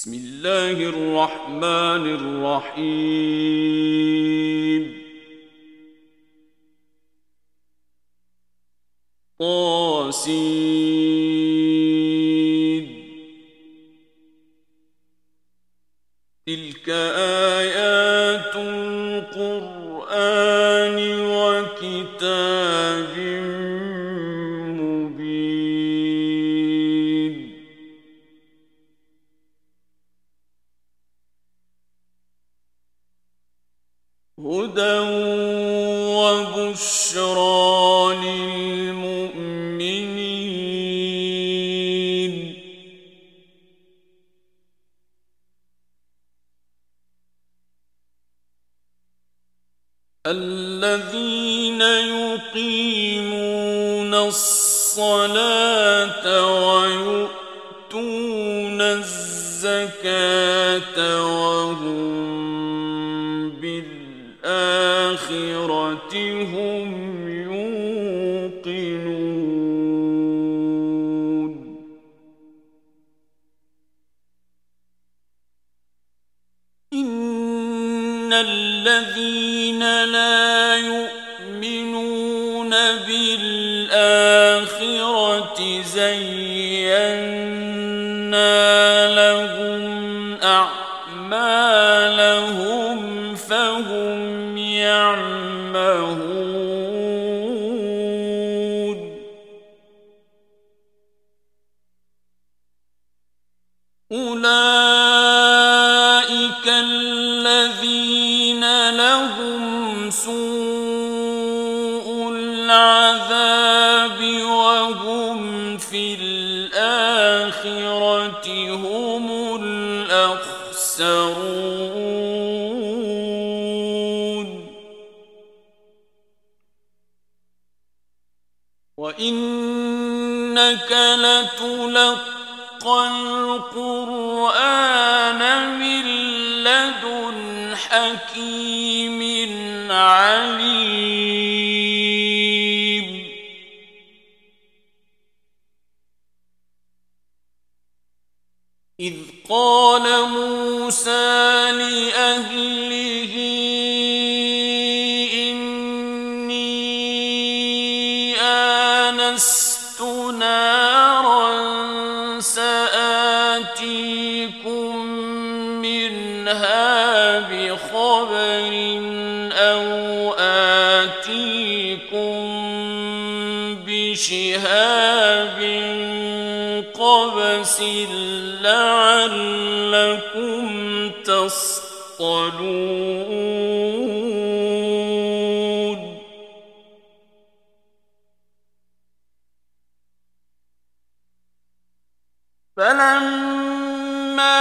بسم الله الرحمن الرحيم طاسين هدى وبشرى للمؤمنين الذين يقيمون الصلاة ويؤتون الزكاة وهم زينا في الآخرة هم الأخسرون. وإنك لتلقى القرآن من لدن حكيم عليم. إذ قال موسى لأهله إني آنست نارا سآتيكم منها بخبر أو آتيكم بشهاب قبس لعلكم تصطلون. فلما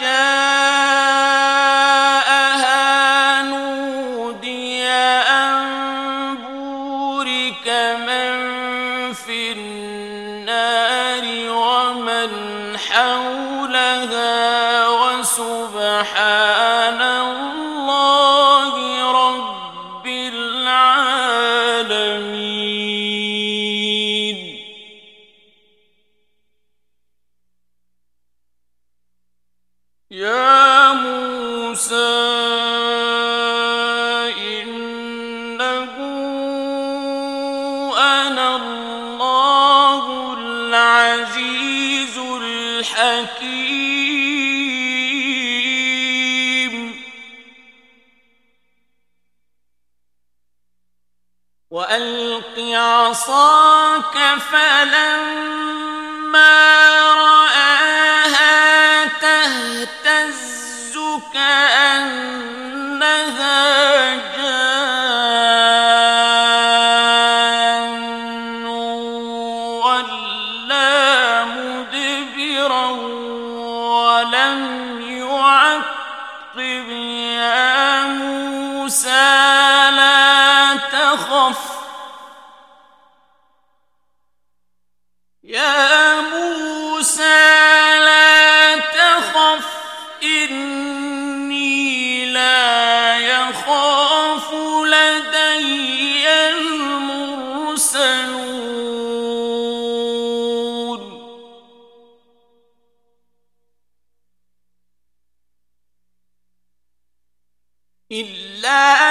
جاءها نودي أن بورك من في النار ومن حولها وسبحان الله رب العالمين. يا موسى إنه أنا الله الحكيم. وألق عصاك فلما رآها تهتز كأنها جاء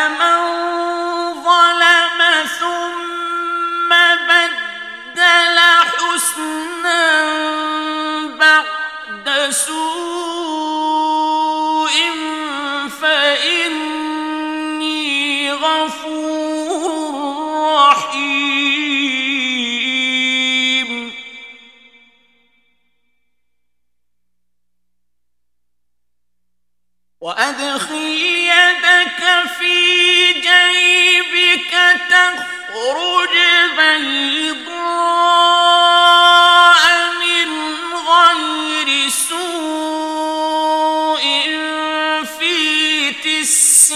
تسع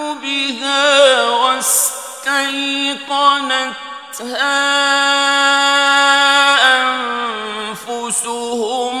بها واستيقنتها أنفسهم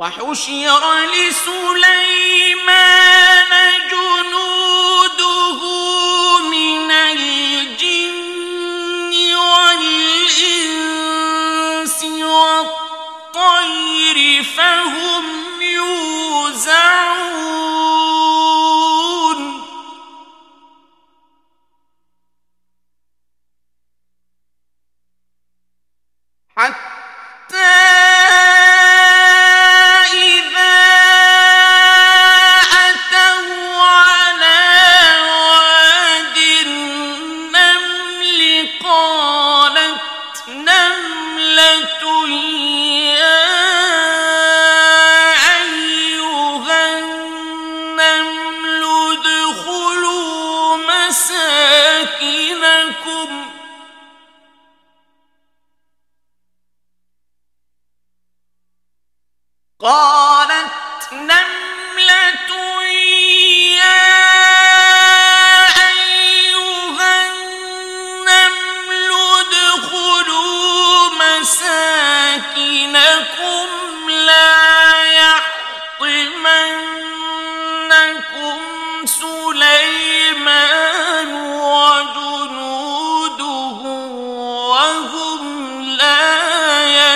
وحشر لسليمان مساكنكم. قالت نملة يا أيها النمل ادخلوا مساكنكم لا يحطمنكم سليم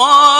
قال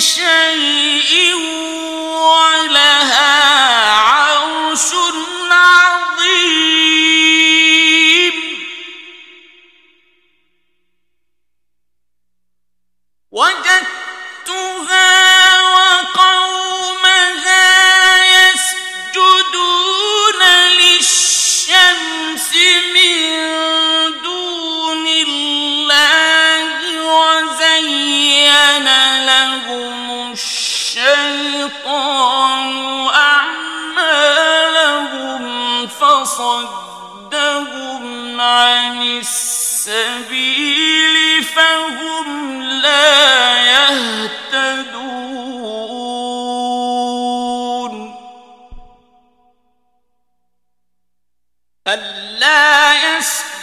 شيء ولا السبيل فهم لا يهتدون. ألا يسألون